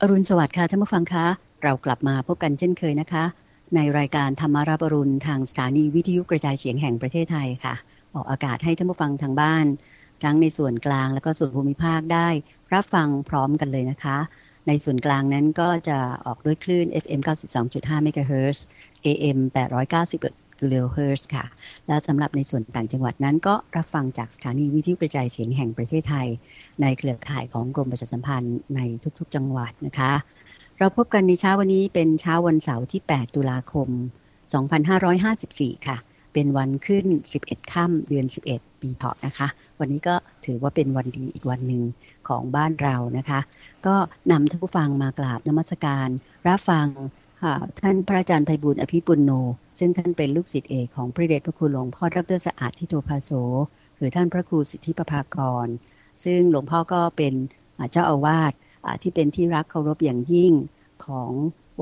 อรุณสวัสดิ์ค่ะท่านผู้ฟังคะ เรากลับมาพบกันเช่นเคยนะคะ ในรายการธรรมาราบรุณทางสถานีวิทยุกระจายเสียงแห่งประเทศไทยค่ะ ออกอากาศให้ท่านผู้ฟังทางบ้าน ทั้งในส่วนกลางและก็ส่วนภูมิภาคได้ รับฟังพร้อมกันเลยนะคะ ในส่วนกลางนั้นก็จะออกด้วยคลื่น FM 92.5 MHz AM 891 กิโลเฮิรตซ์ค่ะ และสำหรับในส่วนต่างจังหวัดนั้นก็รับฟังจากสถานีวิทยุกระจายเสียงแห่งประเทศไทย ในเครือข่ายของกรมประชาสัมพันธ์ในทุกๆ จังหวัดนะคะ เราพบกันในเช้าวันนี้เป็นเช้าวันเสาร์ที่ 8 ตุลาคม 2554 ค่ะ เป็นวันขึ้น 11 ค่ำเดือน 11 ปีเถาะนะคะ วันนี้ก็ถือว่าเป็นวันดีอีกวันหนึ่งของบ้านเรานะคะ ก็นำท่านผู้ฟังมากราบนมัสการ รับฟัง ท่านพระอาจารย์ไพบุญอภิปุลโน ซึ่งท่านเป็นลูกศิษย์เอกของพระเดชพระคุณหลวงพ่อดรสะอาดทิโตภาโสหรือท่านพระครูสิทธิปภากร ซึ่งหลวงพ่อก็เป็นเจ้าอาวาสที่เป็นที่รักเคารพอย่างยิ่งของ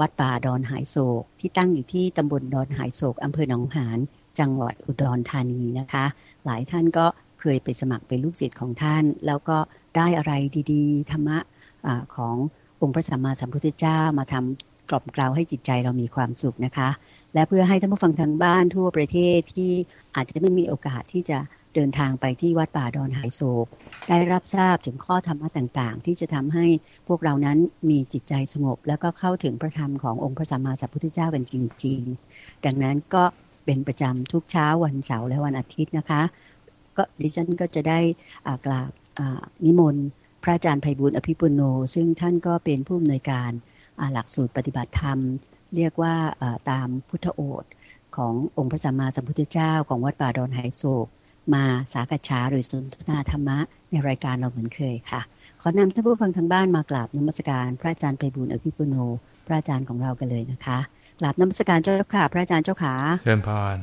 วัดป่าดอนหายโศก ที่ตั้งอยู่ที่ตำบลดอนหายโศกอำเภอหนองหานจังหวัดอุดรธานีนะคะ หลายท่านก็เคยไปสมัครเป็นลูกศิษย์ของท่าน แล้วก็ได้อะไรดี ๆ ธรรมะอขององค์พระสัมมาสัมพุทธเจ้ามาทำ กล่อมกล่าวให้จิตใจเรามีความสุขนะคะ และเพื่อให้ท่านผู้ฟังทางบ้านทั่วประเทศที่อาจจะไม่มีโอกาสที่จะเดินทางไปที่วัดป่าดอนหายโศก ได้รับทราบถึงข้อธรรมะต่างๆ ที่จะทำให้พวกเรานั้นมีจิตใจสงบ แล้วก็เข้าถึงพระธรรมขององค์พระสัมมาสัมพุทธเจ้ากันจริง ๆ ดังนั้นก็เป็นประจำทุกเช้าวันเสาร์และวันอาทิตย์นะคะ ก็ดิฉันก็จะได้กราบนิมนต์พระอาจารย์ไพบุญอภิปุโน ซึ่งท่านก็เป็นผู้อำนวยการ หลักสูตรปฏิบัติธรรม เรียกว่าตามพุทธโอษขององค์พระสัมมาสัมพุทธเจ้า ของวัดป่าดอนไหโศก มาสากฉาหรือสนทนาธรรมะในรายการเราเหมือนเคยค่ะ ขอนำท่านผู้ฟังทางบ้านมากราบนมัสการพระอาจารย์ไพบุญอภิปุโน พระอาจารย์ของเรากันเลยนะคะกราบนมัสการเจ้าค่ะ พระอาจารย์เจ้าขาเชิญพร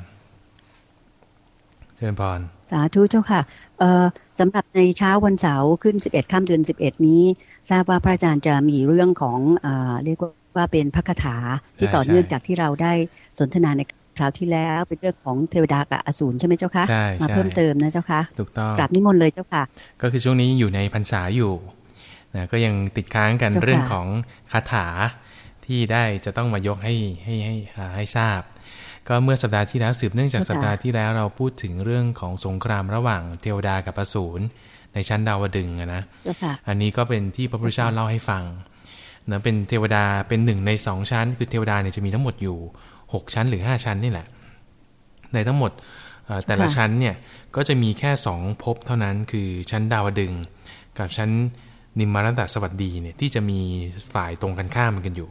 เชิญพร สาธุเจ้าค่ะเอ่อสำหรับในเช้าวันเสาร์ขึ้น 11 ค่ำเดือน 11 นี้ ทราบว่าพระอาจารย์จะมีเรื่องของอ่าเรียกว่าเป็นพระคาถาที่ต่อเนื่องจากที่เราได้สนทนาในคราวที่แล้วเป็นเรื่องของเทวดากับอสูรใช่ไหมเจ้าคะใช่มาเพิ่มเติมนะเจ้าคะถูกต้องกราบนิมนต์เลยเจ้าค่ะ ก็คือช่วงนี้อยู่ในพรรษาอยู่นะก็ยังติดค้างกันเรื่องของคาถาที่ได้จะต้องมายกให้ให้ให้ให้ทราบ ก็เมื่อสัปดาห์ที่แล้วสืบเนื่องจากสัปดาห์ที่แล้วเราพูดถึงเรื่องของสงครามระหว่างเทวดากับอสูรในชั้นดาวดึงนะอันนี้ก็เป็นที่พระพุทธเจ้าเล่าให้ฟังนะเป็นเทวดาเป็นหนึ่งในสองชั้น คือเทวดาเนี่ยจะมีทั้งหมดอยู่หกชั้นหรือห้าชั้นนี่แหละ ในทั้งหมดแต่ละชั้นเนี่ยก็จะมีแค่สองภพเท่านั้นคือชั้นดาวดึง กับชั้นนิมมรัตสวัสดีเนี่ยที่จะมีฝ่ายตรงกันข้ามกันอยู่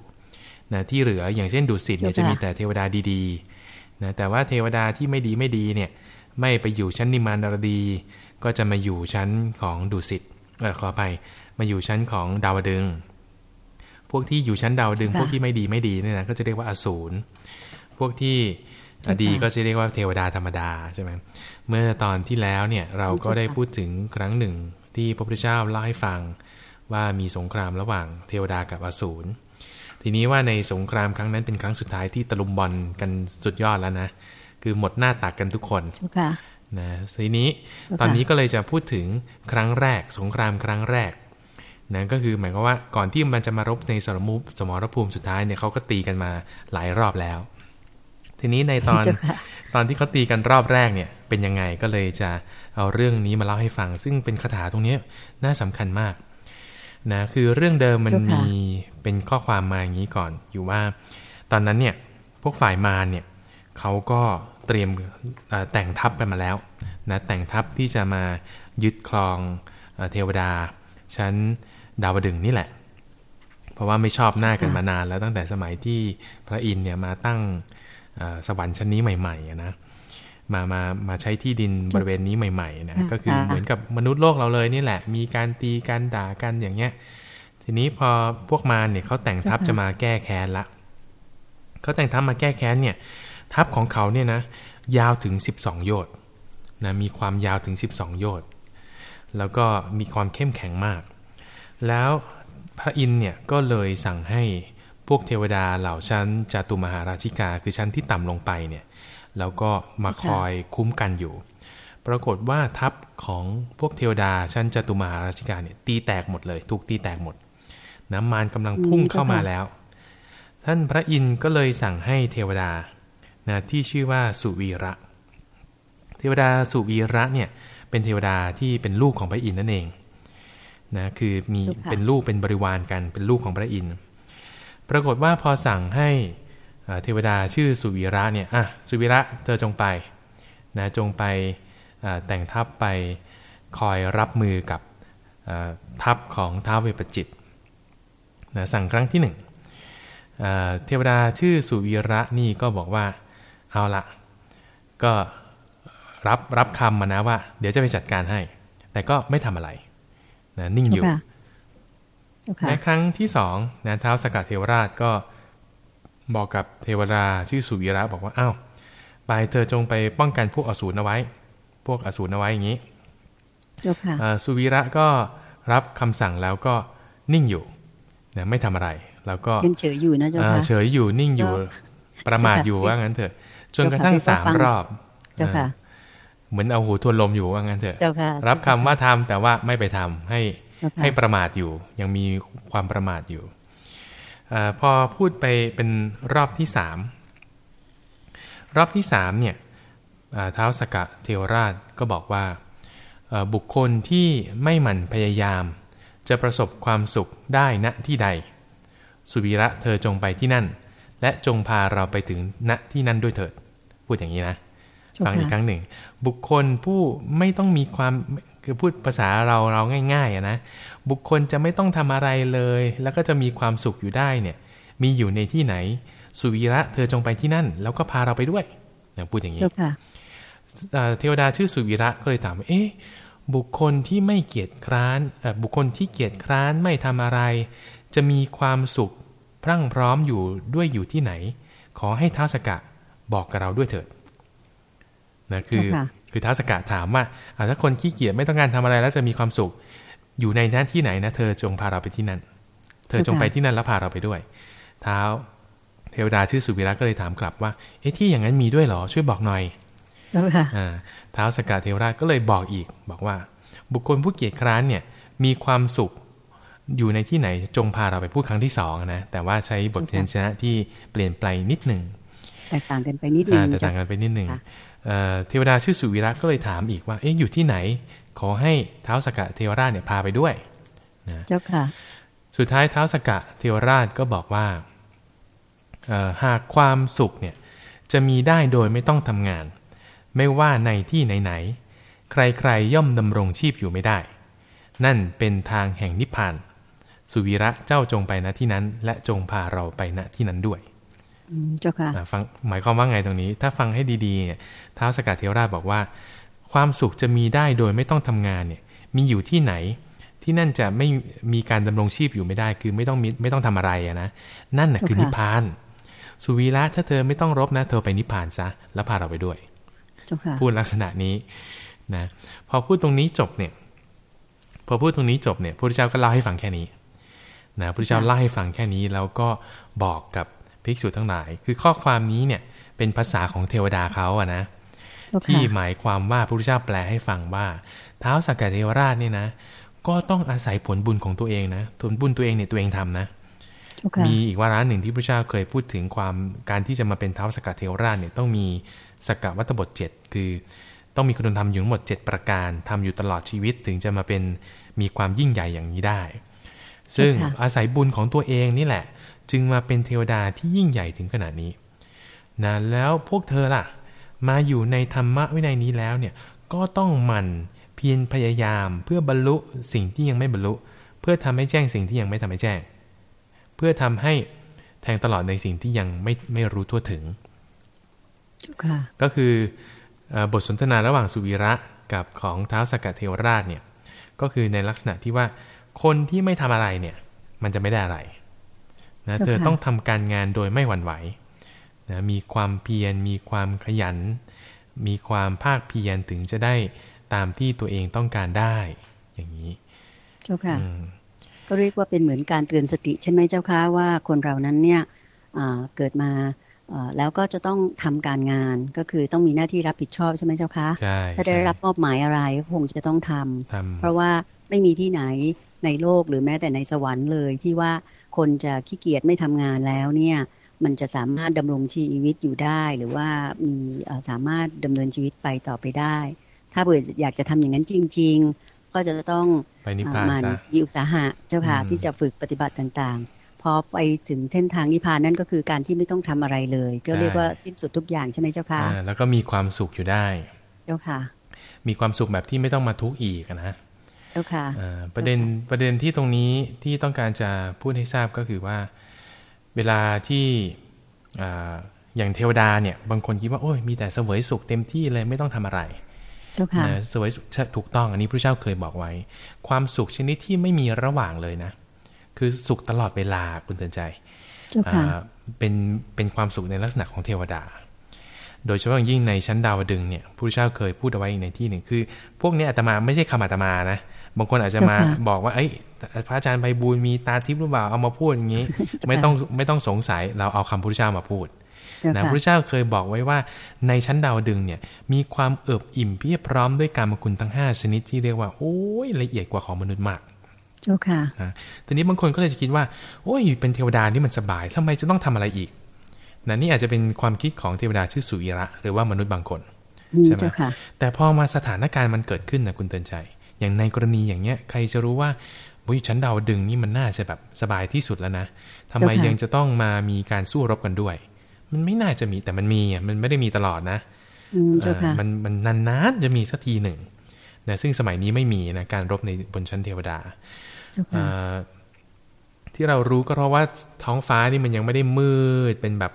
นะที่เหลืออย่างเช่นดุสิตเนี่ยจะมีแต่เทวดาดีๆ นะแต่ว่าเทวดาที่ไม่ดีไม่ดีเนี่ยไม่ไปอยู่ชั้นนิมมานรดี ก็จะมาอยู่ชั้นของดุสิตเออขอไปมาอยู่ชั้นของดาวดึง พวกที่อยู่ชั้นดาวดึง พวกที่ไม่ดีไม่ดีเนี่ยนะก็จะเรียกว่าอสูรพวกที่ดีก็จะเรียกว่าเทวดาธรรมดาใช่ไหมเมื่อตอนที่แล้วเนี่ยเราก็ได้พูดถึงครั้งหนึ่งที่พระพุทธเจ้าเล่าให้ฟังว่ามีสงครามระหว่างเทวดากับอสูร ทีนี้ว่าในสงครามครั้งนั้นเป็นครั้งสุดท้ายที่ตะลุมบอลกันสุดยอดแล้วนะ คือหมดหน้าตักกันทุกคนนะทีนี้ตอนนี้ก็เลยจะพูดถึงครั้งแรก สงครามครั้งแรกนะก็คือหมายความว่าก่อนที่มันจะมารบในสมรภูมิสมรภูมิสุดท้ายเนี่ยเขาก็ตีกันมาหลายรอบแล้ว ทีนี้ในตอนตอนที่เขาตีกันรอบแรกเนี่ยเป็นยังไงก็เลยจะเอาเรื่องนี้มาเล่าให้ฟัง ซึ่งเป็นคาถาตรงนี้น่าสำคัญมาก นะคือเรื่องเดิมมันมีเป็นข้อความมาอย่างนี้ก่อนอยู่ว่า ตอนนั้นเนี่ยพวกฝ่ายมารเนี่ยเขาก็เตรียมแต่งทัพไปมาแล้วนะแต่งทัพที่จะมายึดครองเทวดา ชั้นดาวดึงนี่แหละ เพราะว่าไม่ชอบหน้ากันมานานแล้วตั้งแต่สมัยที่พระอินทร์เนี่ยมาตั้งสวรรค์ชั้นนี้ใหม่ๆนะ มามามาใช้ที่ดินบริเวณนี้ใหม่ๆนะก็คือเหมือนกับมนุษย์โลกเราเลยนี่แหละ มีการตีกันด่ากันอย่างเงี้ย ทีนี้พอพวกมาเนี่ยเขาแต่งทัพจะมาแก้แค้นละเขาแต่งทัพมาแก้แค้นเนี่ย ทัพของเขาเนี่ยนะยาวถึง 12 โยชน์นะมีความยาวถึง 12 โยชน์แล้วก็มีความเข้มแข็งมาก แล้วพระอินเนี่ยก็เลยสั่งให้พวกเทวดาเหล่าชั้นจตุมหาราชิกาคือชั้นที่ต่ำลงไปเนี่ย แล้วก็มาคอยคุ้มกันอยู่ ปรากฏว่าทัพของพวกเทวดาชั้นจตุมหาราชิกาเนี่ยตีแตกหมดเลย ถูกตีแตกหมด น้ำมารกำลังพุ่งเข้ามาแล้ว ท่านพระอินทร์ก็เลยสั่งให้เทวดานะที่ชื่อว่าสุวีระ เทวดาสุวีระเนี่ยเป็นเทวดาที่เป็นลูกของพระอินทร์นั่นเองนะคือมีเป็นลูกเป็นบริวารกันเป็นลูกของพระอินทร์ปรากฏว่าพอสั่งให้ เทวดาชื่อสุวีระเนี่ยอะสุวีระเธอจงไปนะจงไปแต่งทัพไปคอยรับมือกับทัพของท้าวเวปจิตนะสั่งครั้งที่หนึ่งเทวดาชื่อสุวีระนี่ก็บอกว่าเอาละก็รับรับคำมานะว่า เดี๋ยวจะไปจัดการให้ แต่ก็ไม่ทำอะไรนะนิ่งอยู่ในครั้งที่สองนะเท้าสกัดเทวราชก็ บอกกับเทวดาชื่อสุวีระบอกว่าอ้าวไปเธอจงไปป้องกันพวกอสูรเอาไว้ พวกอสูรเอาไว้อย่างนี้สุวีระก็รับคำสั่งแล้วก็นิ่งอยู่นะไม่ทำอะไร แล้วก็ยังเฉยอยู่นะเจ้าค่ะเฉยอยู่นิ่งอยู่ ประมาทอยู่ว่างั้นเถอะ จนกระทั่งสามรอบเจ้าค่ะเหมือนเอาหูทวนลมอยู่ว่างั้นเถอะรับคำว่าทำแต่ว่าไม่ไปทำให้ให้ประมาทอยู่ ยังมีความประมาทอยู่ อพอพูดไปเป็นรอบที่สามรอบที่สามเนี่ยเท้าสกะเทวราชก็บอกว่าบุคคลที่ไม่หมั่นพยายาม จะประสบความสุขได้ณที่ใด สุวีระเธอจงไปที่นั่น และจงพาเราไปถึงณที่นั่นด้วยเถิด พูดอย่างนี้นะฟังอีกครั้งหนึ่ง บุคคลผู้ไม่ต้องมีความ คือพูดภาษาเราเราง่ายๆนะบุคคลจะไม่ต้องทำอะไรเลย แล้วก็จะมีความสุขอยู่ได้เนี่ยมีอยู่ในที่ไหน สุวีระเธอจงไปที่นั่น แล้วก็พาเราไปด้วยนะพูดอย่างนี้เทวดาชื่อสุวีระก็เลยถามว่าเอ๊ะบุคคลที่ไม่เกียจคร้านบุคคลที่เกียจคร้านไม่ทำอะไร จะมีความสุขพรั่งพร้อมอยู่ด้วยอยู่ที่ไหน ขอให้ท้าสกะบอกกับเราด้วยเถิดนะคือ คือท้าสกะถามว่าถ้าคนขี้เกียจไม่ต้องการทำอะไรแล้วจะมีความสุข อยู่ในนั้นที่ไหนนะ เธอจงพาเราไปที่นั่น เธอจงไปที่นั่นแล้วพาเราไปด้วย เท้าเทวดาชื่อสุวิระก็เลยถามกลับว่า เอ๊ะที่อย่างนั้นมีด้วยเหรอ ช่วยบอกหน่อยเท้าสกาเทวราชก็เลยบอกอีก บอกว่า บุคคลผู้เกียจคร้านเนี่ยมีความสุขอยู่ในที่ไหนจงพาเราไปพูดครั้งที่สองนะแต่ว่าใช้บทเพียนชนะที่เปลี่ยนไปนิดหนึ่งแตกต่างกันไปนิดนึงแตกต่างกันไปนิดหนึ่ง เทวดาชื่อสุวิระก็เลยถามอีกว่า เอ๊ะอยู่ที่ไหน ขอให้เท้าสกะเทวราชเนี่ยพาไปด้วยนะเจ้าค่ะ สุดท้ายเท้าสกะเทวราชก็บอกว่าหากความสุขเนี่ยจะมีได้โดยไม่ต้องทำงาน ไม่ว่าในที่ไหนๆใครๆย่อมดำรงชีพอยู่ไม่ได้ นั่นเป็นทางแห่งนิพพาน สุวีระเจ้าจงไปณที่นั้น และจงพาเราไปณที่นั้นด้วย เจ้าค่ะฟังหมายความว่าไงตรงนี้ ถ้าฟังให้ดีๆเนี่ยท้าวสกัดเทวราชบอกว่า ความสุขจะมีได้โดยไม่ต้องทำงานเนี่ย มีอยู่ที่ไหน ที่นั่นจะไม่มีการดำรงชีพอยู่ไม่ได้ คือไม่ต้องมีไม่ต้องทำอะไรนะนั่นน่ะคือนิพพาน สุวีระถ้าเธอไม่ต้องรบนะ เธอไปนิพพานซะแล้วพาเราไปด้วยพูดลักษณะนี้นะพอพูดตรงนี้จบเนี่ย พอพูดตรงนี้จบเนี่ยพระพุทธเจ้าก็เล่าให้ฟังแค่นี้นะพระพุทธเจ้าเล่าให้ฟังแค่นี้แล้วก็บอกกับ ภิกษุทั้งหลาย คือข้อความนี้เนี่ยเป็นภาษาของเทวดาเขาอะนะ ที่หมายความว่าพระพุทธเจ้าแปลให้ฟังว่า เท้าสักกะเทวราชเนี่ยนะ ก็ต้องอาศัยผลบุญของตัวเองนะผลบุญตัวเองเนี่ยตัวเองทำนะ มีอีกวาระหนึ่งที่พระเจ้าเคยพูดถึงความการที่จะมาเป็นเท้าสกัดเทวราชเนี่ยต้องมีสกวัตบท7คือต้องมีคุณธรรมอยู่ทั้งหมด 7 ประการทำอยู่ตลอดชีวิตถึงจะมาเป็นมีความยิ่งใหญ่อย่างนี้ได้ ซึ่งอาศัยบุญของตัวเองนี่แหละ จึงมาเป็นเทวดาที่ยิ่งใหญ่ถึงขนาดนี้นะแล้วพวกเธอล่ะ มาอยู่ในธรรมะวินัยนี้แล้วเนี่ยก็ต้องหมั่นเพียรพยายามเพื่อบรรลุสิ่งที่ยังไม่บรรลุ เพื่อทำให้แจ้งสิ่งที่ยังไม่ทำให้แจ้ง เพื่อทำให้แทงตลอดในสิ่งที่ยังไม่ไม่รู้ทั่วถึงก็คือบทสนทนาระหว่างสุวีระกับของเท้าสกัดเทวราชเนี่ยก็คือในลักษณะที่ว่าคนที่ไม่ทำอะไรเนี่ยมันจะไม่ได้อะไร นะเธอต้องทำการงานโดยไม่หวั่นไหวนะมีความเพียรมีความขยัน มีความภาคเพียรถึงจะได้ตามที่ตัวเองต้องการได้ อย่างนี้ เจ้าค่ะก็เรียกว่าเป็นเหมือนการเตือนสติใช่ไหมเจ้าค่ะว่าคนเรานั้นเนี่ยเกิดมาแล้วก็จะต้องทำการงานก็คือต้องมีหน้าที่รับผิดชอบใช่ไหมเจ้าคะใช่ถ้าได้รับมอบหมายอะไรคงจะต้องทำเพราะว่าไม่มีที่ไหนในโลกหรือแม้แต่ในสวรรค์เลยที่ว่า คนจะขี้เกียจไม่ทำงานแล้วเนี่ยมันจะสามารถดำรงชีวิตอยู่ได้ หรือว่ามีสามารถดำเนินชีวิตไปต่อไปได้ ถ้าเบื่ออยากจะทำอย่างนั้นจริง ๆ ก็จะต้องไปนิพพานซะมีอุตสาหะเจ้าค่ะที่จะฝึกปฏิบัติต่างๆ พอไปถึงเส้นทางนิพพานนั่นก็คือการที่ไม่ต้องทำอะไรเลย ก็เรียกว่าสิ้นสุดทุกอย่างใช่ไหมเจ้าค่ะแล้วก็มีความสุขอยู่ได้ เจ้าค่ะ มีความสุขแบบที่ไม่ต้องมาทุกข์อีกนะ เจ้าค่ะประเด็นประเด็นที่ตรงนี้ที่ต้องการจะพูดให้ทราบก็คือว่า เวลาที่อย่างเทวดาเนี่ยบางคนคิดว่าโอ้ยมีแต่เสวยสุขเต็มที่เลยไม่ต้องทำอะไรเจ้าค่ะเสวยสุขถูกต้องอันนี้พระเจ้าเคยบอกไว้ ความสุขชนิดที่ไม่มีระหว่างเลยนะ คือสุขตลอดเวลาคุณเตือนใจเป็นเป็นความสุขในลักษณะของเทวดา โดยเฉพาะยิ่งในชั้นดาวดึงเนี่ยพระเจ้าเคยพูดเอาไว้ในที่หนึ่งคือ พวกนี้อาตมาไม่ใช่คำอาตมานะ บางคนอาจจะมาบอกว่า เอ้ยพระอาจารย์ไพบูลมีตาทิพย์หรือเปล่าเอามาพูดอย่างนี้ ไม่ต้องไม่ต้องสงสัยเราเอาคำพุทธเจ้ามาพูดนะพระเจ้าเคยบอกไว้ว่าในชั้นดาวดึงเนี่ยมีความเอิบอิ่มเพียบพร้อมด้วยการมคุณทั้ง 5 ชนิดที่เรียกว่า โอ้ยละเอียดกว่าของมนุษย์มากเจ้าค่ะนะทีนี้บางคนก็เลยจะคิดว่า โอ้ยเป็นเทวดานี่มันสบายทำไมจะต้องทำอะไรอีก นะนี่อาจจะเป็นความคิดของเทวดาชื่อสุอิระ หรือว่ามนุษย์บางคนใช่ไหมแต่พอมาสถานการณ์มันเกิดขึ้นนะคุณเตือนใจ อย่างในกรณีอย่างเนี้ยใครจะรู้ว่าบุยชั้นดาวดึงนี่มันน่าจะแบบสบายที่สุดแล้วนะทำไมยังจะต้องมามีการสู้รบกันด้วย มันไม่น่าจะมีแต่มันมีอะมันไม่ได้มีตลอดนะมันมันนานๆจะมีสักทีหนึ่งนะซึ่งสมัยนี้ไม่มีนะการรบในบนชั้นเทวดาที่เรารู้ก็เพราะว่าท้องฟ้านี่มันยังไม่ได้มืดเป็นแบบ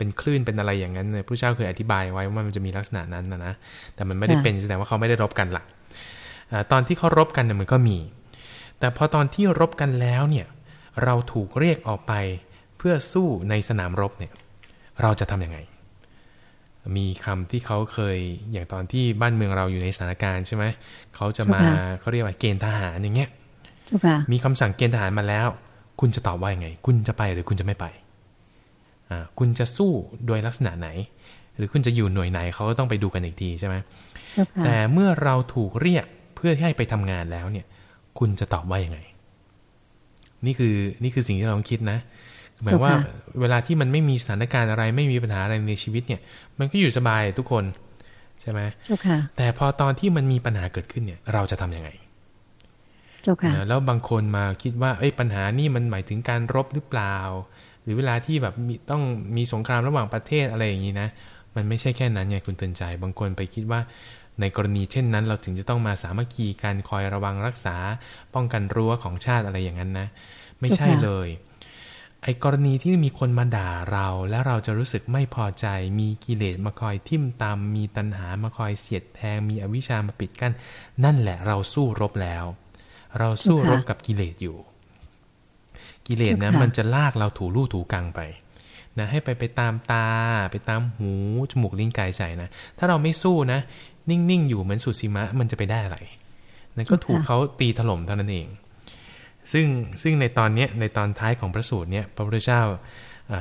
เป็นคลื่นเป็นอะไรอย่างนั้นพระเจ้าเคยอธิบายไว้ว่ามันจะมีลักษณะนั้นนะนะแต่มันไม่ได้เป็นแสดงว่าเขาไม่ได้รบกันหลักตอนที่เขารบกันเนี่ยมันก็มี แต่พอตอนที่รบกันแล้วเนี่ยเราถูกเรียกออกไปเพื่อสู้ในสนามรบเนี่ยเราจะทํำยังไง มีคำที่เขาเคยอย่างตอนที่บ้านเมืองเราอยู่ในสถานการณ์ใช่ไหมเขาจะมาเขาเรียกว่าเกณฑ์ทหารอย่างเงี้ยมีคำสั่งเกณฑ์ทหารมาแล้ว คุณจะตอบว่ายังไง คุณจะไปหรือคุณจะไม่ไปอ่า คุณจะสู้โดยลักษณะไหน หรือคุณจะอยู่หน่วยไหนเขาก็ต้องไปดูกันอีกทีใช่ไหมแต่เมื่อเราถูกเรียกพื่อให้ไปทำงานแล้วเนี่ย คุณจะตอบว่ายังไง นี่คือนี่คือสิ่งที่เราต้องคิดนะหมายว่าเวลาที่มันไม่มีสถานการณ์อะไรไม่มีปัญหาอะไรในชีวิตเนี่ย มันก็อยู่สบายทุกคนใช่ไหมแต่พอตอนที่มันมีปัญหาเกิดขึ้นเนี่ย เราจะทํำยังไงแล้วบางคนมาคิดว่า เอ้ยปัญหานี่มันหมายถึงการรบหรือเปล่า หรือเวลาที่แบบมีต้องมีสงครามระหว่างประเทศอะไรอย่างนี้นะ มันไม่ใช่แค่นั้นไงคุณเตือนใจ บางคนไปคิดว่าในกรณีเช่นนั้น เราถึงจะต้องมาสามัคคีการคอยระวังรักษา ป้องกันรั้วของชาติอะไรอย่างนั้นนะ ไม่ใช่เลย ไอ้กรณีที่มีคนมาด่าเรา แล้วเราจะรู้สึกไม่พอใจ มีกิเลสมาคอยทิ่มตามมีตัณหามาคอยเสียดแทง มีอวิชามาปิดกัน้นนั่นแหละเราสู้รบแล้ว เราสู้รบกับกิเลสอยู่ กิเลสนะมันจะลากเราถูลู่ถูกังไปนะให้ไปไปตามตา ไปตามหูจมูกลิ้นกายใจนะ ถ้าเราไม่สู้นะ นิ่ง ๆ อยู่เหมือนสุสีมะมันจะไปได้อะไรนั่นก็ถูกเขาตีถล่มเท่านั้นเอง ซึ่งซึ่งในตอนนี้ในตอนท้ายของพระสูตรเนี่ยพระพุทธเจ้า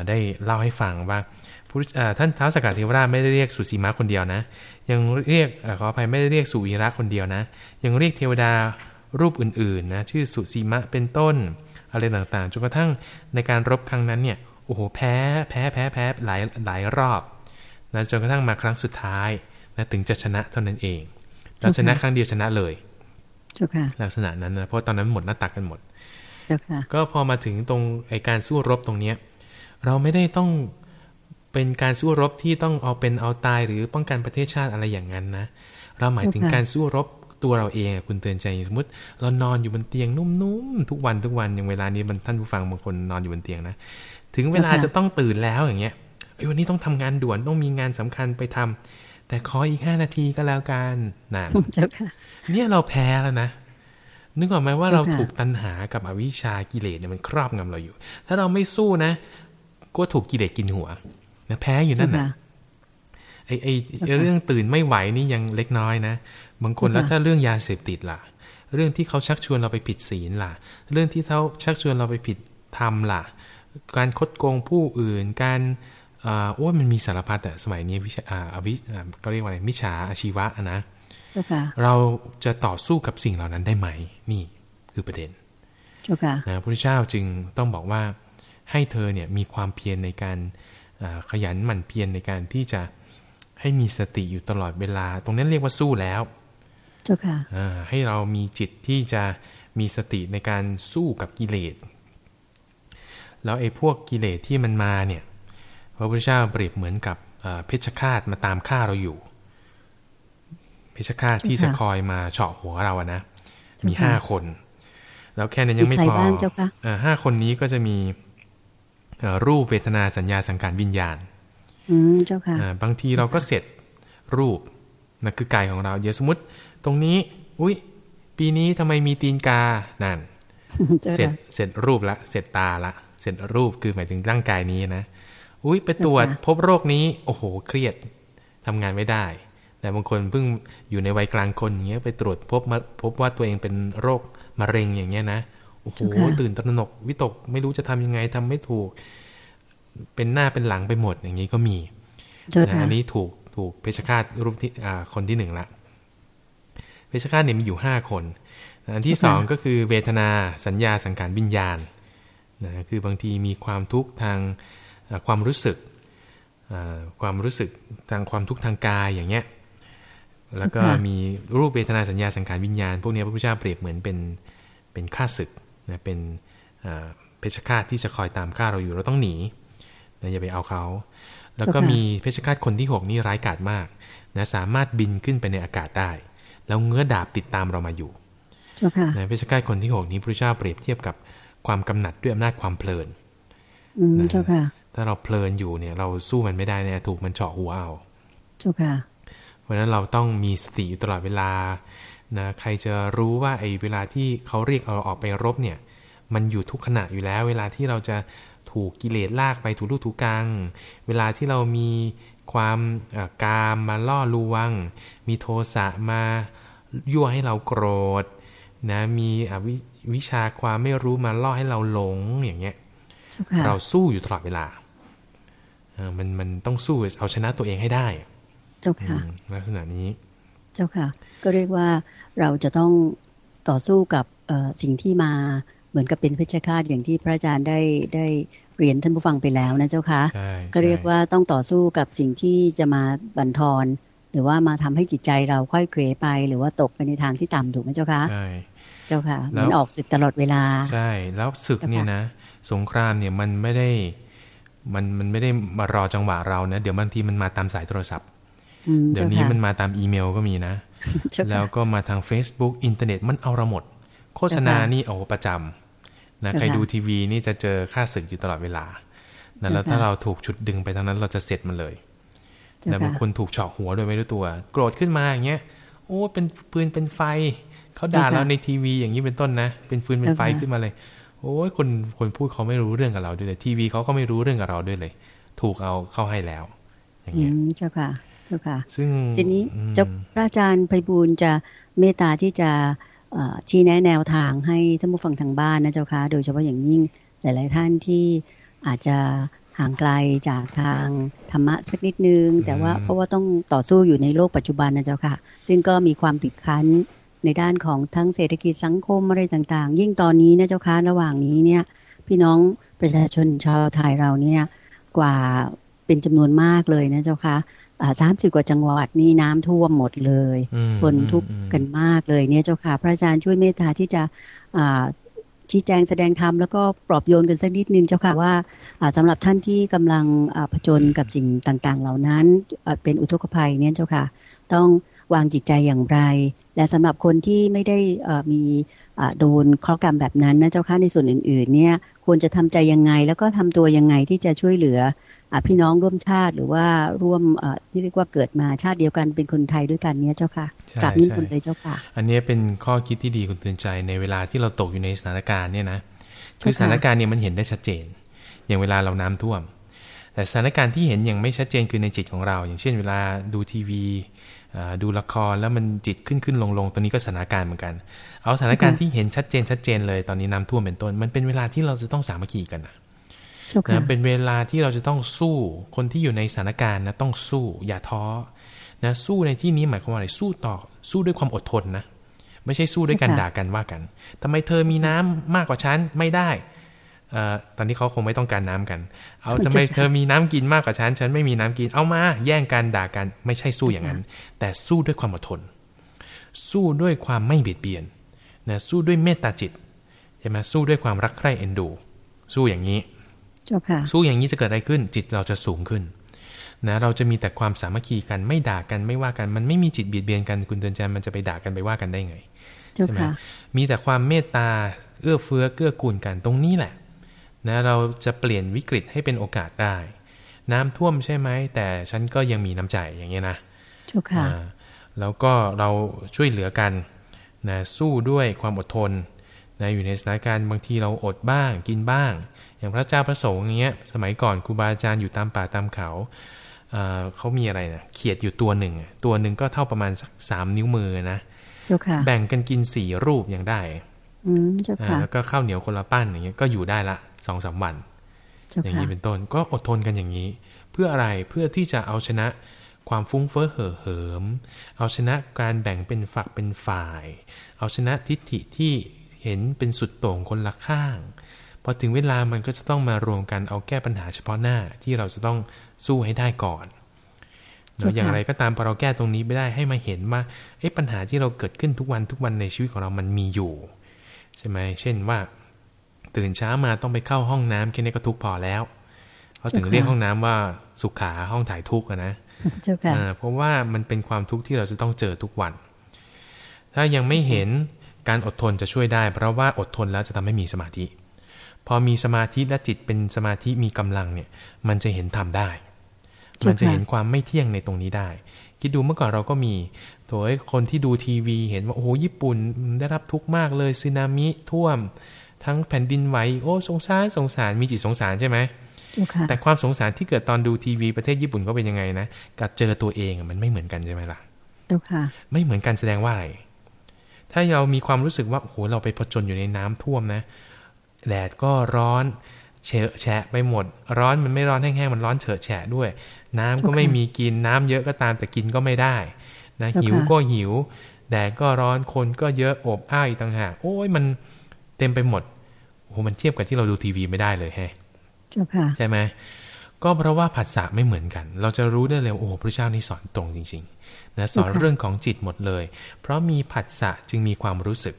ได้เล่าให้ฟังว่าท่านท้าวสกัดเทวราชไม่ได้เรียกสุสีมะคนเดียวนะ ยังเรียกขออภัยไม่ได้เรียกสุอิระคนเดียวนะ ยังเรียกเทวดารูปอื่นๆนะชื่อสุสีมะเป็นต้น อะไรต่างๆจนกระทั่งในการรบครั้งนั้นเนี่ยโอ้โหแพ้แพ้แพ้แพ้หลายหลายรอบนะจนกระทั่งมาครั้งสุดท้ายนะถึงจะชนะเท่านั้นเองเราชนะครั้งเดียวชนะเลยลักษณะนั้นนะเพราะตอนนั้นหมดหน้าตักกันหมดก็พอมาถึงตรงไอการสู้รบตรงเนี้ยเราไม่ได้ต้องเป็นการสู้รบที่ต้องเอาเป็นเอาตายหรือป้องกันประเทศชาติอะไรอย่างนั้นนะ เราหมายถึงการสู้รบ ตัวเราเองคุณเตือนใจสมมติ เรานอนอยู่บนเตียงนุ่มๆทุกวันทุกวันอย่างเวลานี้ท่านผู้ฟังบางคนนอนอยู่บนเตียงนะถึงเวลาจะต้องตื่นแล้วอย่างเงี้ยไอ้วันนี้ต้องทำงานด่วนต้องมีงานสำคัญไปทำแต่ขออีกห้านาทีก็แล้วกันนะเจ้าค่ะเนี่ยเราแพ้แล้วนะนึกออกไหมว่าเราถูกตัณหากับอวิชากิเลสเนี่ยมันครอบงำเราอยู่ ถ้าเราไม่สู้นะก็ถูกกิเลสกินหัวนะแพ้อยู่นั่นนะไอไอเรื่องตื่นไม่ไหวนี่ยังเล็กน้อยนะ บางคนแล้วถ้าเรื่องยาเสพติดล่ะ เรื่องที่เขาชักชวนเราไปผิดศีลล่ะ เรื่องที่เขาชักชวนเราไปผิดธรรมล่ะ การคดโกงผู้อื่น การอ่าโอ้มันมีสารพัดอะสมัยนี้วิชาอ่าวิก็เรียกว่าอะไรมิชาอาชีวะนะเราจะต่อสู้กับสิ่งเหล่านั้นได้ไหม นี่คือประเด็นนะพระพุทธเจ้าจึงต้องบอกว่าให้เธอเนี่ยมีความเพียรในการขยันหมั่นเพียรในการที่จะให้มีสติอยู่ตลอดเวลา ตรงนั้นเรียกว่าสู้แล้วเจ้าค่ะให้เรามีจิตที่จะมีสติในการสู้กับกิเลสแล้วไอ้พวกกิเลสที่มันมาเนี่ยพระพุทธเจ้าเปรียบเหมือนกับเพชฌฆาตมาตามฆ่าเราอยู่ เพชฌฆาตที่จะคอยมาเฉาะหัวเราอะนะ มีห้าคน แล้วแค่นั้นยังไม่พอห้าคนนี้ก็จะมีรูปเวทนาสัญญาสังขารวิญญาณอืมเจ้าค่ะบางทีเราก็เสร็จรูปนั่นคือกายของเรา เดี๋ยวสมมติ ตรงนี้ อุ้ยปีนี้ทำไมมีตีนกานั่นเสร็จเสร็จรูปละ เสร็จตาละ เสร็จรูปคือหมายถึงร่างกายนี้นะอุ้ยไปตรวจพบโรคนี้ โอ้โห เครียดทำงานไม่ได้ แต่บางคนเพิ่งอยู่ในวัยกลางคนอย่างเงี้ยไปตรวจพบมาพบว่าตัวเองเป็นโรคมะเร็งอย่างเงี้ยนะโอ้โหตื่นตระหนกวิตกไม่รู้จะทำยังไงทำไม่ถูก เป็นหน้าเป็นหลังไปหมดอย่างนี้ก็มีอันนี้ถูกถูกเพชฌฆาตรูปที่คนที่หนึ่งละ เพชฌฆาตเนี่ยมีอยู่ห้าคนอันที่สองก็คือเวทนาสัญญาสังขารวิญญาณนะคือบางทีมีความทุกข์ทางความรู้สึกความรู้สึกทางความทุกข์ทางกายอย่างเงี้ยแล้วก็มีรูปเวทนาสัญญาสังขารวิญญาณ พวกนี้พระพุทธเจ้าเปรียบเหมือนเป็นเป็นข้าศึกนะเป็นเพชฌฆาตที่จะคอยตามฆ่าเราอยู่เราต้องหนีนะอย่าไปเอาเขา แล้วก็มีเพชฌฆาตคนที่หกนี่ร้ายกาจมากนะสามารถบินขึ้นไปในอากาศได้ แล้วเงื้อดาบติดตามเรามาอยู่ในเพชฌฆาตคนที่หกนี้พระเจ้าเปรียบเทียบกับความกำหนัดด้วยอำนาจความเพลินเจ้าค่ะ ถ้าเราเพลินอยู่เนี่ย เราสู้มันไม่ได้เนี่ยถูกมันเจาะหัวเอาเจ้าค่ะเพราะฉะนั้นเราต้องมีสติอยู่ตลอดเวลานะใครจะรู้ว่าไอ้เวลาที่เขาเรียกเราออกไปรบเนี่ย มันอยู่ทุกขณะอยู่แล้ว เวลาที่เราจะถูกกิเลสลากไปถูกลูกถูกกังเวลาที่เรามี ความกามมาล่อลวง มีโทสะมายั่วให้เราโกรธนะมีอววิชาความไม่รู้มาล่อให้เราหลงอย่างเงี้ยเราสู้อยู่ตลอดเวลามันมันต้องสู้เอาชนะตัวเองให้ได้ เจ้าค่ะลักษณะนี้ เจ้าค่ะ ก็เรียกว่าเราจะต้องต่อสู้กับสิ่งที่มาเหมือนกับเป็นเพชฌฆาตอย่างที่พระอาจารย์ได้ได้ เรียนท่านผู้ฟังไปแล้วนะเจ้าค่ะก็เรียกว่าต้องต่อสู้กับสิ่งที่จะมาบั่นทอน หรือว่ามาทำให้จิตใจเราค่อยเควไป หรือว่าตกไปในทางที่ต่ำถูกไหมเจ้าคะใช่เจ้าค่ะมันออกศึกตลอดเวลา ใช่ แล้วศึกเนี่ยนะ สงครามเนี่ยมันไม่ได้มันมันไม่ได้มารอจังหวะเรานะเดี๋ยวบางทีมันมาตามสายโทรศัพท์เดี๋ยวนี้มันมาตามอีเมลก็มีนะ แล้วก็มาทาง Facebook อินเทอร์เน็ตมันเอาเราหมด โฆษณานี่เอาประจำ นะใครดูทีวีนี่จะเจอค่าศึกอยู่ตลอดเวลานะแล้วถ้าเราถูกชุดดึงไปทางนั้นเราจะเสร็จมันเลยแต่บางคนถูกเฉาะหัวโดยไม่รู้ตัว โกรธขึ้นมาอย่างเงี้ย โอ้เป็นปืนเป็นไฟเขาด่าเราในทีวีอย่างนี้เป็นต้นนะ เป็นฟืนเป็นไฟขึ้นมาเลย โอ้ยคนคนพูดเขาไม่รู้เรื่องกับเราด้วยเลยทีวีเขาก็ไม่รู้เรื่องกับเราด้วยเลย ถูกเอาเข้าให้แล้ว อย่างเงี้ยเจ้าค่ะเจ้าค่ะ ซึ่งทีนี้เจ้าพระอาจารย์ไพบูลจะเมตตาที่จะ ชี้แนะแนวทางให้ท่านผู้ฟังทางบ้านนะเจ้าค่ะโดยเฉพาะอย่างยิ่งหลาย ๆ ท่านที่อาจจะห่างไกลจากทางธรรมะสักนิดนึง แต่ว่าเพราะว่าต้องต่อสู้อยู่ในโลกปัจจุบันนะเจ้าค่ะ ซึ่งก็มีความติดขันในด้านของทั้งเศรษฐกิจสังคมอะไรต่าง ๆ ยิ่งตอนนี้นะเจ้าค่ะระหว่างนี้เนี่ย พี่น้องประชาชนชาวไทยเราเนี่ยกว่าเป็นจำนวนมากเลยนะเจ้าค่ะ สามสิบกว่าจังหวัดนี่น้ำท่วมหมดเลยทนทุกข์กันมากเลยเนี่ยเจ้าค่ะ พระอาจารย์ช่วยเมตตาที่จะชี้แจงแสดงธรรมแล้วก็ปลอบโยนกันสักนิดนึงเจ้าค่ะว่าสำหรับท่านที่กำลังผจญกับสิ่งต่างๆ เหล่านั้นเป็นอุทกภัยเนี่ยเจ้าค่ะ ต้องวางจิตใจอย่างไร และสำหรับคนที่ไม่ได้มี โดนเคราะห์กรรมแบบนั้นนะเจ้าค่ะในส่วนอื่นๆ เนี่ยควรจะทำใจยังไง แล้วก็ทำตัวยังไงที่จะช่วยเหลือพี่น้องร่วมชาติหรือว่าร่วมที่เรียกว่าเกิดมาชาติเดียวกันเป็นคนไทยด้วยกันเนี่ยเจ้าค่ะกราบนิมนต์เลยเจ้าค่ะ อันนี้เป็นข้อคิดที่ดีคุณเตือนใจในเวลาที่เราตกอยู่ในสถานการณ์เนี่ยนะคือสถานการณ์เนี่ยมันเห็นได้ชัดเจน อย่างเวลาเราน้ำท่วม แต่สถานการณ์ที่เห็นยังไม่ชัดเจนคือในจิตของเรา อย่างเช่น เวลาดูทีวีดูละครแล้วมันจิตขึ้นขึ้นลงลงตรงนี้ก็สถานการณ์เหมือนกัน เอาสถานการณ์ที่เห็นชัดเจนชัดเจนเลยตอนนี้น้ำท่วมเป็นต้น มันเป็นเวลาที่เราจะต้องสามัคคีกันนะนะเป็นเวลาที่เราจะต้องสู้คนที่อยู่ในสถานการณ์นะต้องสู้อย่าท้อนะสู้ในที่นี้หมายความว่าอะไรสู้ต่อ สู้ด้วยความอดทนนะ ไม่ใช่สู้ด้วยการด่ากันว่ากันทำไมเธอมีน้ำมากกว่าฉันไม่ได้เอ่อตอนนี้เขาคงไม่ต้องการน้ำกัน เอาทำไมเธอมีน้ำกินมากกว่าฉัน ฉันไม่มีน้ำกิน เอามาแย่งกันด่ากัน ไม่ใช่สู้อย่างนั้น แต่สู้ด้วยความอดทน สู้ด้วยความไม่เบียดเบียน นะสู้ด้วยเมตตาจิตใช่ไหมสู้ด้วยความรักใคร่เอ็นดู สู้อย่างนี้สู้อย่างนี้จะเกิดอะไรขึ้น จิตเราจะสูงขึ้นนะเราจะมีแต่ความสามัคคีกันไม่ด่ากันไม่ว่ากัน มันไม่มีจิตเบียดเบียนกันคุณเตือนใจมันจะไปด่ากันไปว่ากันได้ไงใช่ไหมมีแต่ความเมตตาเอื้อเฟื้อเกื้อกูลกันตรงนี้แหละนะเราจะเปลี่ยนวิกฤตให้เป็นโอกาสได้ น้ำท่วมใช่ไหมแต่ฉันก็ยังมีน้ำใจอย่างเงี้ยนะถูกค่ะแล้วก็เราช่วยเหลือกัน นะสู้ด้วยความอดทนนะอยู่ในสถานการณ์บางทีเราอดบ้างกินบ้าง อย่างพระเจ้าพระสงฆ์อย่างเงี้ยสมัยก่อนครูบาอาจารย์อยู่ตามป่าตามเขาเขามีอะไรนะเขียดอยู่ตัวหนึ่ง ตัวหนึ่งก็เท่าประมาณสักสามนิ้วมือนะแบ่งกันกินสี่รูปยังได้แล้วก็ข้าวเหนียวคนละปั้นอย่างเงี้ยก็อยู่ได้ละสองสาวัน อย่างนี้เป็นต้นก็อดทนกันอย่างนี้ เพื่ออะไรเพื่อที่จะเอาชนะ ความฟุ้งเฟ้อเห่อเหิม เอาชนะการแบ่งเป็นฝักเป็นฝ่าย เอาชนะทิฏฐิที่เห็นเป็นสุดโต่งคนละข้าง พอถึงเวลามันก็จะต้องมารวมกันเอาแก้ปัญหาเฉพาะหน้าที่เราจะต้องสู้ให้ได้ก่อนเนาะอย่างไรก็ตามพอเราแก้ตรงนี้ไม่ได้ให้มาเห็นว่าไอ้ปัญหาที่เราเกิดขึ้นทุกวันทุกวันในชีวิตของเรามันมีอยู่ใช่ไหมเช่นว่า ตื่นเช้ามาต้องไปเข้าห้องน้ำแค่นี้ก็ทุกพอแล้วเขาถึงเรียกห้องน้ำว่าสุขาห้องถ่ายทุกข์นะ เพราะว่ามันเป็นความทุกข์ที่เราจะต้องเจอทุกวัน ถ้ายังไม่เห็นการอดทนจะช่วยได้ เพราะว่าอดทนแล้วจะทำให้มีสมาธิ พอมีสมาธิและจิตเป็นสมาธิมีกำลังเนี่ย มันจะเห็นธรรมได้ มันจะเห็นความไม่เที่ยงในตรงนี้ได้ คิดดูเมื่อก่อนเราก็มีโถยคนที่ดูทีวีเห็นว่าโอ้โหญี่ปุ่นได้รับทุกข์มากเลยสึนามิท่วม ทั้งแผ่นดินไหวโอ้สงสารสงสารมีจิตสงสารใช่ไหม แต่ความสงสารที่เกิดตอนดูทีวีประเทศญี่ปุ่นก็เป็นยังไงนะกับเจอตัวเองมันไม่เหมือนกันใช่ไหมล่ะไม่เหมือนกันแสดงว่าอะไร ถ้าเรามีความรู้สึกว่าโอ้โหเราไปผจญอยู่ในน้ำท่วมนะแดดก็ร้อนเฉะแฉะไปหมด ร้อนมันไม่ร้อนแห้งๆมันร้อนเฉอะแฉะด้วย น้ำก็ไม่มีกินน้ำเยอะก็ตามแต่กินก็ไม่ได้นะหิวก็หิวแดดก็ร้อนคนก็เยอะอบอ้าวอีกต่างหากโอ้ยมันเต็มไปหมดโอ้มันเทียบกับที่เราดูทีวีไม่ได้เลยแฮะ ใช่ไหมก็เพราะว่าผัสสะไม่เหมือนกัน เราจะรู้ได้เลยโอ้พระเจ้านี่สอนตรงจริงๆนะสอนเรื่องของจิตหมดเลย เพราะมีผัสสะจึงมีความรู้สึก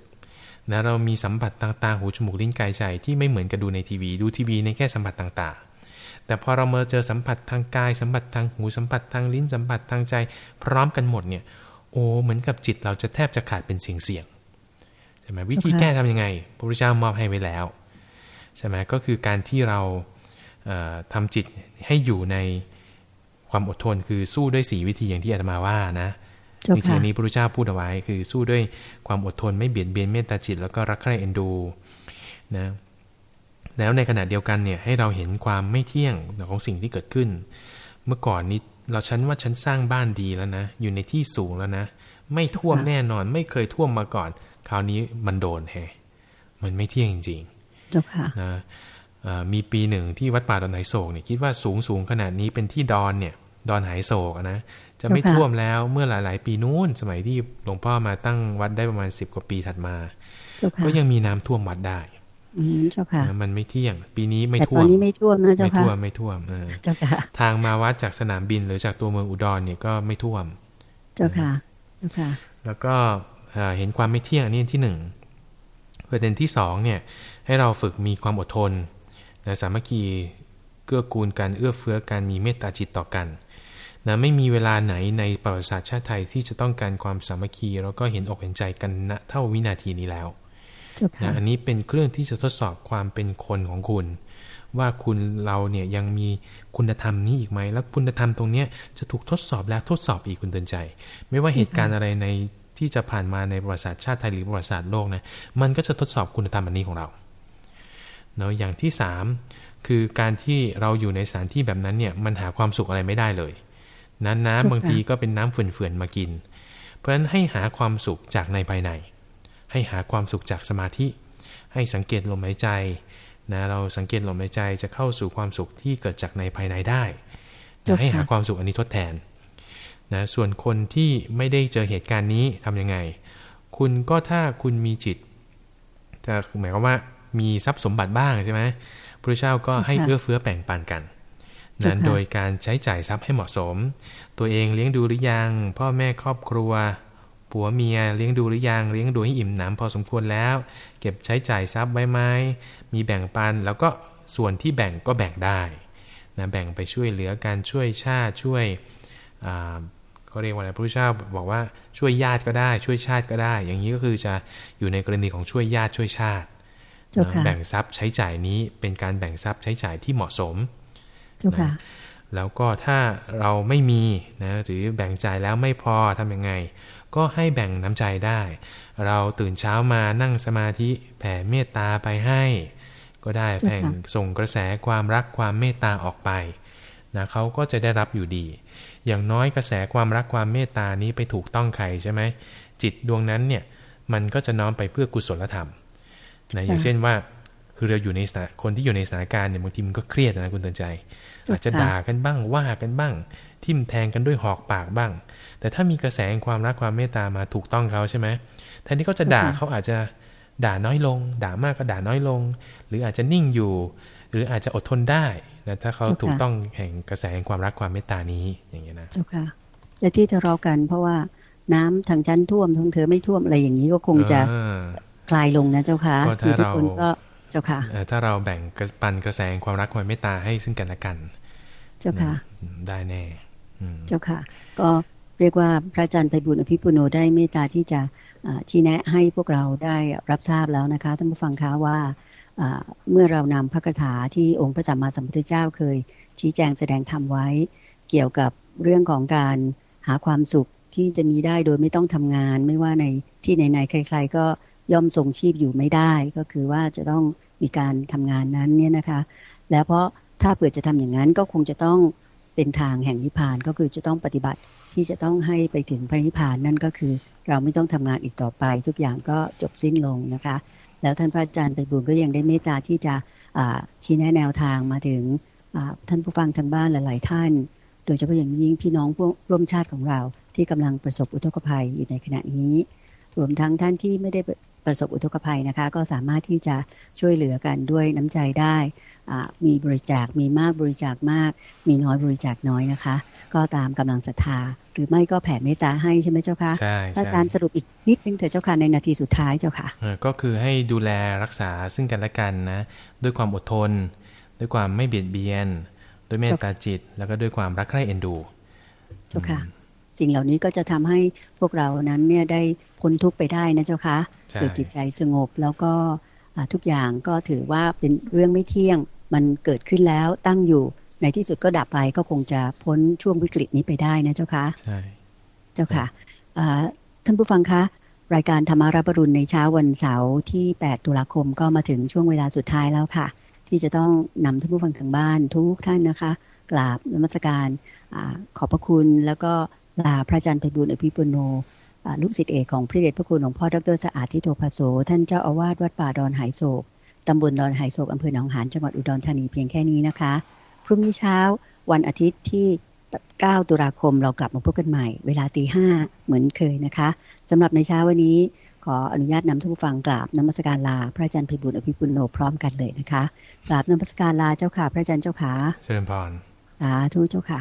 นะเรามีสัมผัสต่างๆหูจมูกลิ้นกายใจที่ไม่เหมือนกับดูในทีวี ดูทีวีในแค่สัมผัสต่างๆ แต่พอเราเมื่อเจอสัมผัสทางกายสัมผัสทางหูสัมผัสทางลิ้นสัมผัสทางใจ พร้อมกันหมดเนี่ย โอ้เหมือนกับจิตเราจะแทบจะขาดเป็นเสียงเสียงใช่ไหมวิธีแก้ทํำยังไงพระพุทธเจ้ามอบให้ไว้แล้วใช่ไหมก็คือการที่เรา ทำจิตให้อยู่ในความอดทนคือสู้ด้วยสีวิธีอย่างที่อาตมาว่านะจริงๆนี้พระพุทธเจ้าพูดเอาไว้ คือสู้ด้วยความอดทนไม่เบียดเบียนเมตตาจิต แล้วก็รักใคร่เอ็นดูนะแล้วในขณะเดียวกันเนี่ยให้เราเห็นความไม่เที่ยงของสิ่งที่เกิดขึ้น เมื่อก่อนนี้เราฉันว่าฉันสร้างบ้านดีแล้วนะ อยู่ในที่สูงแล้วนะ ไม่ท่วมแน่นอนไม่เคยท่วมมาก่อน คราวนี้มันโดนแฮมันไม่เที่ยงจริงๆนะ มีปีหนึ่งที่วัดป่าดอนไหโศกเนี่ยคิดว่าสูงสูงขนาดนี้เป็นที่ดอนเนี่ย ดอนหายโศกนะจะไม่ท่วมแล้วเมื่อหลาย ๆ ปีนู้นสมัยที่หลวงพ่อมาตั้งวัดได้ประมาณสิบกว่าปีถัดมา ก็ยังมีน้ำท่วมวัดได้อืมเจ้าค่ะมันไม่เที่ยง ปีนี้ไม่ท่วมตอนนี้ไม่ท่วมนะเจ้าค่ะไม่ท่วมไม่ท่วมเจ้าค่ะทางมาวัดจากสนามบินหรือจากตัวเมืองอุดรเนี่ยก็ไม่ท่วม เจ้าค่ะเจ้าค่ะ แล้วก็เห็นความไม่เที่ยงอันนี้ที่หนึ่งประเด็นที่สองเนี่ย ให้เราฝึกมีความอดทน สามัคคีเกื้อกูลกันเอื้อเฟื้อกันมีเมตตาจิตต่อกันนะไม่มีเวลาไหนในประวัติศาสตร์ชาติไทยที่จะต้องการความสามัคคีแล้วก็เห็นอกเห็นใจกันณเท่าวินาทีนี้แล้วนะอันนี้เป็นเครื่องที่จะทดสอบความเป็นคนของคุณ ว่าคุณเราเนี่ยยังมีคุณธรรมนี้อีกไหมแล้วคุณธรรมตรงเนี้จะถูกทดสอบแล้วทดสอบอีกคุณเตือนใจ ไม่ว่าเหตุการณ์อะไรในที่จะผ่านมาในประวัติศาสตร์ชาติไทยหรือประวัติศาสตร์โลกนะมันก็จะทดสอบคุณธรรมอันนี้ของเรา เนาะอย่างที่สามคือการที่เราอยู่ในสถานที่แบบนั้นเนี่ยมันหาความสุขอะไรไม่ได้เลยนั้นน้ำบางทีก็เป็นน้ำเฟื่อนๆมากิน เพราะฉะนั้นให้หาความสุขจากในภายใน ให้หาความสุขจากสมาธิ ให้สังเกตลมหายใจนะเราสังเกตลมหายใจจะเข้าสู่ความสุขที่เกิดจากในภายในได้จะให้หาความสุขอันนี้ทดแทนนะส่วนคนที่ไม่ได้เจอเหตุการณ์นี้ทํำยังไง คุณก็ถ้าคุณมีจิตจะหมายความว่า มีทรัพย์สมบัติบ้างใช่ไหมพระเจ้าก็ให้เอื้อเฟื้อแบ่งปันกันนั้นโดยการใช้จ่ายทรัพย์ให้เหมาะสม ตัวเองเลี้ยงดูหรือยัง พ่อแม่ครอบครัว ผัวเมียเลี้ยงดูหรือยัง เลี้ยงดูให้อิ่มหนำพอสมควรแล้ว เก็บใช้จ่ายทรัพย์ไว้ไหมมีแบ่งปันแล้วก็ส่วนที่แบ่งก็แบ่งได้นะแบ่งไปช่วยเหลือการช่วยชาติช่วยเขาเรียกว่าอะไรพระพุทธเจ้าบอกว่าช่วยญาติก็ได้ ช่วยชาติก็ได้ อย่างนี้ก็คือจะอยู่ในกรณีของช่วยญาติช่วยชาติ แบ่งทรัพย์ใช้จ่ายนี้เป็นการแบ่งทรัพย์ใช้จ่ายที่เหมาะสมนะแล้วก็ถ้าเราไม่มีนะหรือแบ่งจ่ายแล้วไม่พอทํำยังไง ก็ให้แบ่งน้ำใจได้ เราตื่นเช้ามานั่งสมาธิแผ่เมตตาไปให้ ก็ได้แผ่ส่งกระแสความรักความเมตตาออกไปนะเขาก็จะได้รับอยู่ดี อย่างน้อยกระแสความรักความเมตตานี้ไปถูกต้องใครใช่ไหมจิตดวงนั้นเนี่ยมันก็จะน้อมไปเพื่อกุศลธรรม นะอย่างเช่นว่าคือเราอยู่ในสถานคนที่อยู่ในสถานการณ์เนี่ยบางทีมันก็เครียดนะคุณเตือนใจ อาจจะด่ากันบ้างว่ากันบ้าง ทิ่มแทงกันด้วยหอกปากบ้าง แต่ถ้ามีกระแสความรักความเมตตามาถูกต้องเขาใช่ไหมแทนที่เขาจะด่าเขาอาจจะด่าน้อยลง ด่ามากก็ด่าน้อยลง หรืออาจจะนิ่งอยู่ หรืออาจจะอดทนได้นะถ้าเขาถูกต้องแห่งกระแสแห่งความรักความเมตตานี้อย่างเงี้ยนะเจ้าค่ะและที่ทะเลาะกันเพราะว่าน้ำทางชั้นท่วมทางเธอไม่ท่วมอะไรอย่างนี้ก็คงจะ คลายลงนะเจ้าค่ะคือทุกคนก็เจ้าค่ะถ้าเราแบ่งปันกระแสความรักความเมตตาให้ซึ่งกันและกัน เจ้าค่ะ ได้แน่เจ้าค่ะ ก็เรียกว่าพระอาจารย์ไพบุญอภิปุโนได้เมตตาที่จะชี้แนะให้พวกเราได้รับทราบแล้วนะคะท่านผู้ฟังคะว่าเมื่อเรานำพระคาถาที่องค์พระสัมมาสัมพุทธเจ้าเคย ชี้แจงแสดงธรรมไว้ เกี่ยวกับเรื่องของการหาความสุขที่จะมีได้โดยไม่ต้องทำงาน ไม่ว่าในที่ไหนๆใคร ๆ ก็ ย่อมทรงชีพอยู่ไม่ได้ ก็คือว่าจะต้องมีการทำงานนั้นเนี่ยนะคะ แล้วเพราะถ้าเผื่อจะทำอย่างนั้นก็คงจะต้องเป็นทางแห่งนิพพานก็คือจะต้องปฏิบัติที่จะต้องให้ไปถึงพระนิพพานนั่นก็คือ เราไม่ต้องทำงานอีกต่อไป ทุกอย่างก็จบสิ้นลงนะคะ แล้วท่านพระอาจารย์ไปบุญก็ยังได้เมตตาที่จะชี้แนะแนวทางมาถึงท่านผู้ฟังทางบ้านหลาย ๆ ท่าน โดยเฉพาะอย่างยิ่งพี่น้องร่วมชาติของเราที่กำลังประสบอุทกภัยอยู่ในขณะนี้ รวมทั้งท่านที่ไม่ได้ ประสบอุทกภัยนะคะ ก็สามารถที่จะช่วยเหลือกันด้วยน้ำใจได้มีบริจาคมีมากบริจาคมาก มีน้อยบริจาคน้อยนะคะ ก็ตามกำลังศรัทธา หรือไม่ก็แผ่เมตตาให้ใช่ไหมเจ้าคะใช่อาจารย์สรุปอีกนิดนึงเถอะเจ้าค่ะในนาทีสุดท้ายเจ้าค่ะก็คือให้ดูแลรักษาซึ่งกันและกันนะด้วยความอดทน ด้วยความไม่เบียดเบียน ด้วยเมตตาจิต แล้วก็ด้วยความรักใคร่เอ็นดูเจ้าค่ะ สิ่งเหล่านี้ก็จะทำให้พวกเรานั้นเนี่ยได้พ้นทุกข์ไปได้นะเจ้าคะเกิดจิตใจสงบแล้วก็ทุกอย่างก็ถือว่าเป็นเรื่องไม่เที่ยงมันเกิดขึ้นแล้วตั้งอยู่ในที่สุดก็ดับไปก็คงจะพ้นช่วงวิกฤตนี้ไปได้นะเจ้าคะใช่เจ้าค่ะท่านผู้ฟังคะรายการธรรมารับรุณในเช้าวันเสาร์ที่ 8 ตุลาคมก็มาถึงช่วงเวลาสุดท้ายแล้วค่ะ ที่จะต้องนำท่านผู้ฟังทางบ้านทุกท่านนะคะ กราบนมัสการอขอบพระคุณแล้วก็ ลาพระอาจารย์ไพบุญอภิปุโนลูกศิษย์เอกของพระเดชพระคุณหลวงพ่อดรสะอาดทิโตภโสท่านเจ้าอาวาสวัดป่าดอนหายโศกตำบลดอนหายโศกอำเภอหนองหานจังหวัดอุดรธานีเพียงแค่นี้นะคะ พรุ่งนี้เช้าวันอาทิตย์ที่ 9 ตุลาคมเรากลับมาพบกันใหม่ เวลาตีห้าเหมือนเคยนะคะสำหรับในเช้าวันนี้ขออนุญาตนำท่านผู้ฟังกราบนมัสการลา พระอาจารย์พิบุญอภิปุโนพร้อมกันเลยนะคะกราบนมัสการลาเจ้าค่ะพระอาจารย์เจ้าค่ะเชิญพรสาธุเจ้าค่ะ